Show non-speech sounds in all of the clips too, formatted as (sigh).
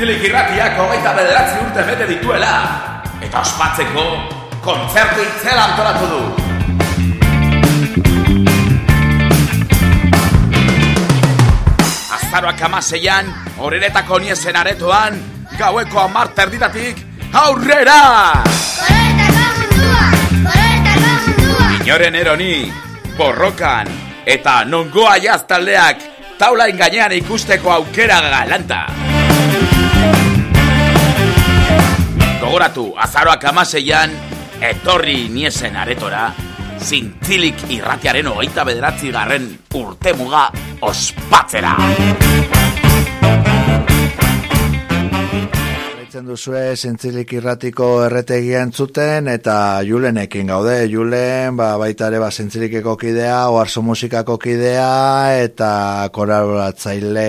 Zintzilik irratiak hogeita bederatzi urte bete dituela Eta ospatzeko kontzertu itzela antolatu du Azaroak amaseian, horretako niesen aretoan Gaueko amar terditatik, aurrera! Koloretako mundua, koloretako mundua. Inoren eroni, borrokan Eta nongoa jaztaldeak taulain gainean ikusteko aukera galanta Gogoratu, azaroak amaseian, etorri niesen aretora, zintzilik irratiaren hogeita bederatzi garren urte muga ospatzera. Gaitzen duzue zintzilik irratiko erretegian zuten eta Julenekin gaude. Julen, ba, baita ere, ba, zintzilikeko kidea, oarzo musikako kidea eta kolaboratzaile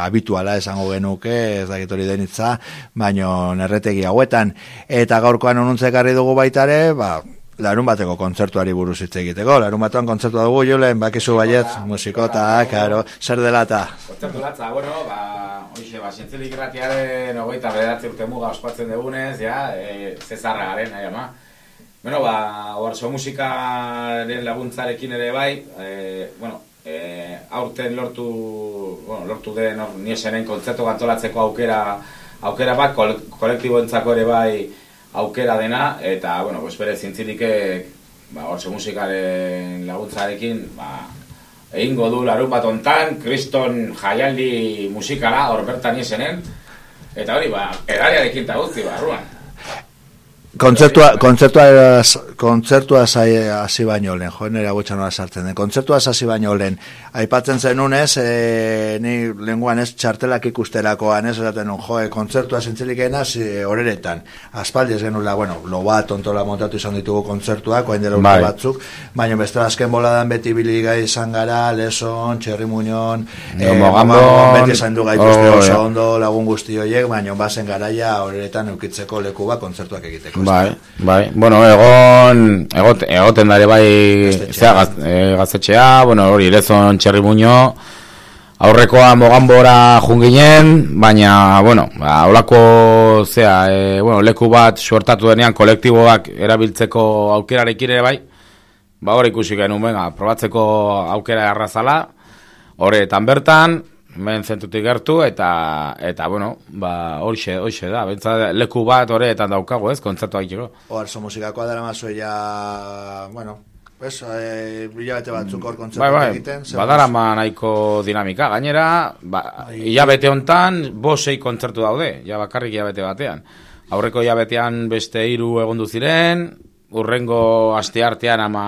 habituala esango genuke, ez dakit hori denitza, baino erretegi hauetan. Eta gaurkoan onuntzekarri dugu baita ere, ba, larun bateko kontzertuari buruz hitz egiteko. Larun batean kontzertua dugu, Julen, bakizu baiet, musikota, karo, zer dela eta. Kontzertu latza, bueno, ba, hoxe, ba, zientzilik irratiaren ogeita bedatzi urte muga ospatzen dugunez, ja, e, zezarra garen, nahi ama. Bueno, ba, oarzo musikaren laguntzarekin ere bai, e, bueno, e, aurten lortu, bueno, lortu den niesenen kontzertu gantolatzeko aukera, aukera bat, kol, kolektiboentzako ere bai aukera dena, eta, bueno, pues bere zintzilikek, ba, oarzo musikaren laguntzarekin, ba, egingo du larun bat ontan, kriston jaialdi musikala, hor bertan izenen, eta hori, ba, edariarekin eta guzti, barruan. Kontzertua, kontzertua, kontzertua hasi baino lehen, joen nera gutxan nola sartzen den. Kontzertua hasi baino lehen, aipatzen zenunez, e, ni lenguan ez txartelak ikusterakoan ez, esaten nun, joe, kontzertua zintzilikena e, horeretan. Aspaldi ez genula, bueno, lo bat, ontola montatu izan ditugu kontzertuak, oain dela urte Bai. batzuk, baina beste azken boladan beti biliga izan gara, Leson, Txerri Muñon, No, Mogambon, beti izan du gaituzte oh, oso ondo lagun guzti horiek, baina bazen garaia horeretan eukitzeko leku bat kontzertuak egiteko. Bai, bai. Bueno, egon, egot, egoten dare bai, zera, gaz, e, gaztetxea, bueno, hori, lezon txerri muño, aurrekoa mogambora junginen, baina, bueno, ba, holako, zea, e, bueno, leku bat suertatu denean, kolektiboak erabiltzeko aukerarekin ere bai, ba, hori ikusi genuen, probatzeko aukera errazala, horretan bertan, hemen zentutik gertu, eta, eta bueno, ba, horixe, horixe da, bentsa leku bat horretan daukago, ez, kontzertua egiteko. Oarzo musikakoa dara mazue ja, bueno, pues, e, hilabete batzuk hor Bai, kontzertu bai, egiten. zer badarama nahiko dinamika, gainera, ba, hilabete hontan, bosei kontzertu daude, ja bakarrik hilabete batean. Aurreko hilabetean beste hiru egondu ziren, urrengo asteartean ama,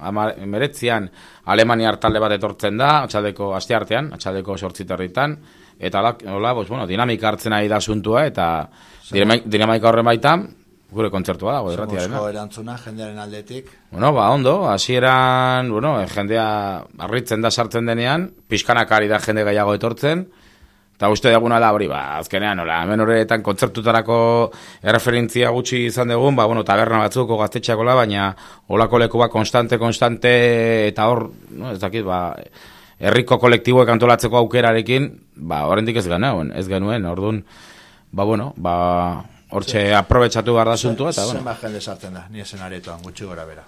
ama emeretzian Alemaniar talde bat etortzen da, atxaldeko asteartean, atxaldeko sortziterritan, eta hola, pues, bueno, dinamika hartzen ari da asuntua, eta dinamika, dinamika horren baitan, gure kontzertua dago, irratiarena. Zemuzko erantzuna jendearen aldetik. Bueno, ba, ondo, hasieran, bueno, eh, jendea harritzen da sartzen denean, pixkanak ari da jende gehiago etortzen, eta uste duguna da hori, ba, azkenean, nola, hemen horretan kontzertutarako erreferentzia gutxi izan dugun, ba, bueno, taberna batzuko gaztetxeakola, baina olako leku ba, konstante, konstante, eta hor, no, ez dakit, ba, herriko kolektiboek antolatzeko aukerarekin, ba, oraindik ez genuen, ez genuen, orduan, ba, bueno, ba, hortxe aprobetsatu behar da asuntua, eta, bueno. Zenbat jende sartzen da, ni esen aretoan, gutxi gora bera.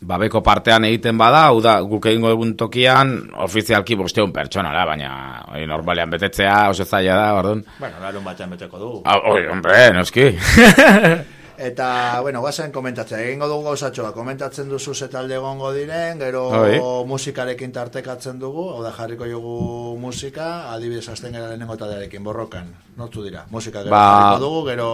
Babeko partean egiten bada, hau da, guk egingo egun tokian, ofizialki bosteun pertsona da, baina hori normalean betetzea oso zaila da, orduan. Bueno, larun batean beteko dugu. Ah, oi, hombre, noski. (laughs) Eta, bueno, guazen komentatzea, egingo dugu gauzatxoa, komentatzen duzu ze talde egongo diren, gero Bai. musikarekin tartekatzen dugu, hau da jarriko dugu musika, adibidez azten gara lehenengo taldearekin, borrokan, nortzu dira, musika gero Ba, jarriko dugu, gero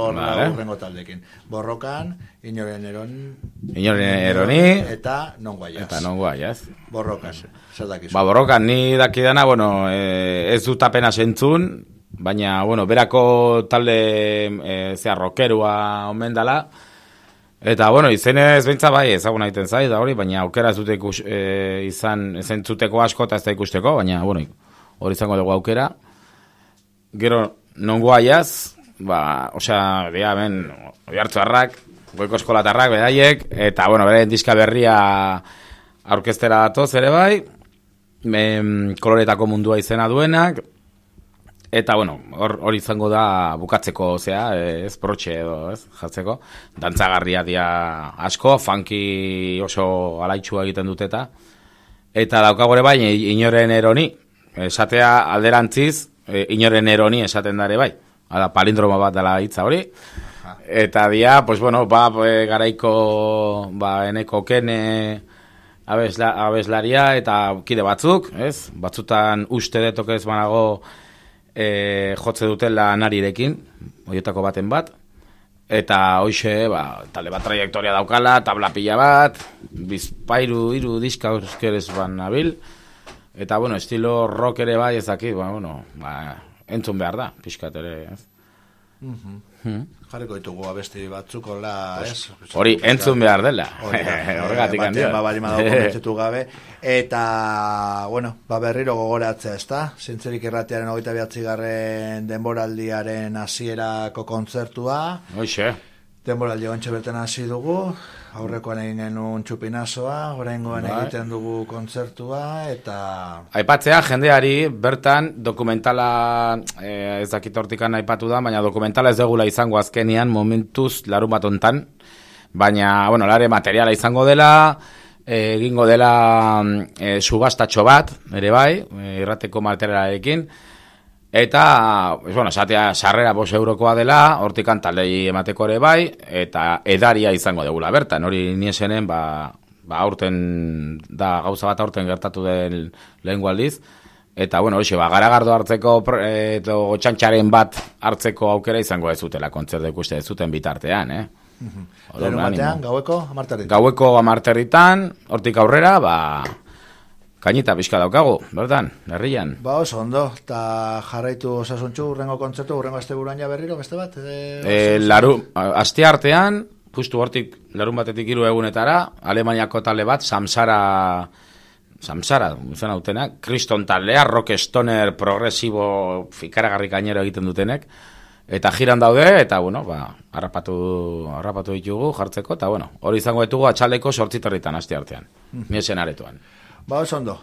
urrengo taldekin. Borrokan, inoren eron, Inoren eroni, eta non guaiaz. eta non guai, ez? Borrokan, zer dakizu. Ba, borrokan, ni dakidana, bueno, eh, ez dut apena sentzun, baina, bueno, berako talde, eh, zea, rockerua omen dala, Eta, bueno, izenez bentsa bai, ezaguna egiten zai, da hori, baina aukera ez dute ikus, e, izan, zentzuteko asko eta ez da ikusteko, baina, bueno, hori izango dugu aukera. Gero, nongo aiaz, ba, osea, dia, ben, oi hartzuarrak, goiko eskolatarrak, bedaiek, eta, bueno, bere diska berria aurkeztera datoz ere bai, em, koloretako mundua izena duenak, Eta, bueno, hor hor izango da bukatzeko, eh, ez brotxe edo, ez, jartzeko. Dantzagarria dia asko, funky oso alaitxua egiten duteta. Eta daukagore bai, inoren eroni, esatea alderantziz, e, inoren eroni esaten dare bai. Hala, palindroma bat dela hitza hori. Eta dia, pues bueno, ba, e, garaiko, ba, eneko kene abesla, abeslaria eta kide batzuk, ez? Batzutan uste detok ez banago e, jotze dutela narirekin, horietako baten bat, eta hoxe, ba, talde bat trajektoria daukala, tabla pila bat, bizpairu, iru diska euskerez ban nabil, eta, bueno, estilo rock ere bai ez dakit, ba, bueno, ba, entzun behar da, pixkat ere, ez? Jarriko ditugu abesti batzuk, hola, ez? Hori, entzun behar dela, (laughs) horregatik baten, Ba, madau (laughs) konbentzitu gabe. Eta, bueno, ba berriro gogoratzea, ez da? Zintzerik irratiaren hogeita behatzigarren denboraldiaren hasierako kontzertua. Hoxe, Denboraldi ontsa bertan hasi dugu, aurrekoan egin genuen txupinazoa, oraingoan Bai. egiten dugu kontzertua, eta... Aipatzea, jendeari, bertan, dokumentala, eh, ez dakit hortikan aipatu da, baina dokumentala ez degula izango azkenian, momentuz, larun bat ontan, baina, bueno, lare materiala izango dela, egingo dela eh, subastatxo bat, ere bai, eh, irrateko materialarekin, Eta, bueno, esatea sarrera bos eurokoa dela, hortikan taldei emateko ere bai, eta edaria izango degula bertan, hori niesenen, ba, ba aurten, da gauza bat aurten gertatu den lehen aldiz, eta, bueno, hoxe, ba, garagardo hartzeko, pro- eh, edo txantxaren bat hartzeko aukera izango ez zutela kontzertu ikuste ez zuten bitartean, eh? Orduan, Larun batean, gaueko, amartarit. Gaueko amarterritan, hortik aurrera, ba, kainita pixka daukagu, bertan, herrian. Ba, oso ondo, eta jarraitu osasuntxu, urrengo kontzertu, urrengo azte ja berriro, beste bat? E, E, laru, aste artean, justu hortik larun batetik hiru egunetara, Alemaniako talde bat, Samsara, Samsara, zen autenak, kriston taldea, rock stoner, progresibo, fikaragarri gainero egiten dutenek, eta jiran daude, eta, bueno, ba, harrapatu, harrapatu ditugu jartzeko, eta, bueno, hori izango ditugu atxaldeko sortzitarritan aste artean, niesen aretoan. Ba, oso ondo.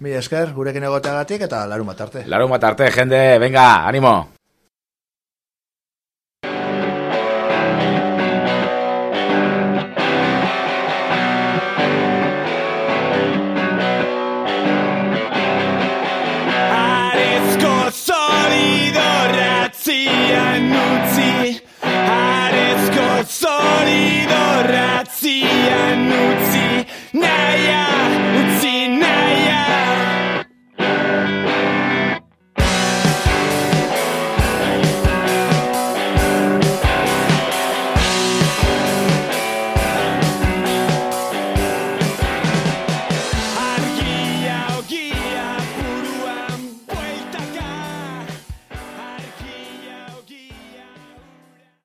Mi esker, gurekin egoteagatik eta larun bat arte. Larun bat arte, jende, venga, animo! Arezko zori doratzian utzi